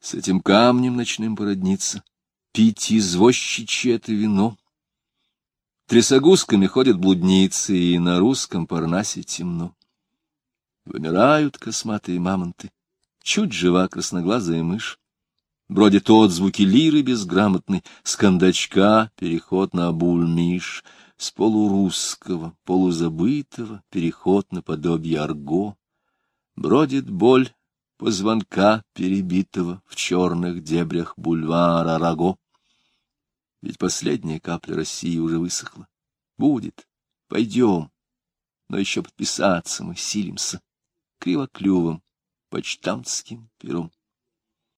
с этим камнем ночным породниться, пить извозчичье это вино. Трясогузками ходят блудницы, и на русском парнасе темно. Вымирают косматые мамонты, чуть жива красноглазая мышь. Бродит отзвуки лиры безграмотной, с кондачка переход на бульмиш, с полурусского, полузабытого переход на подобие арго. Бродит боль позвонка перебитого в черных дебрях бульвара Раго. Ведь последняя капля России уже высохла. Будет, пойдем, но еще подписаться мы силимся кривоклювым почтамтским пером.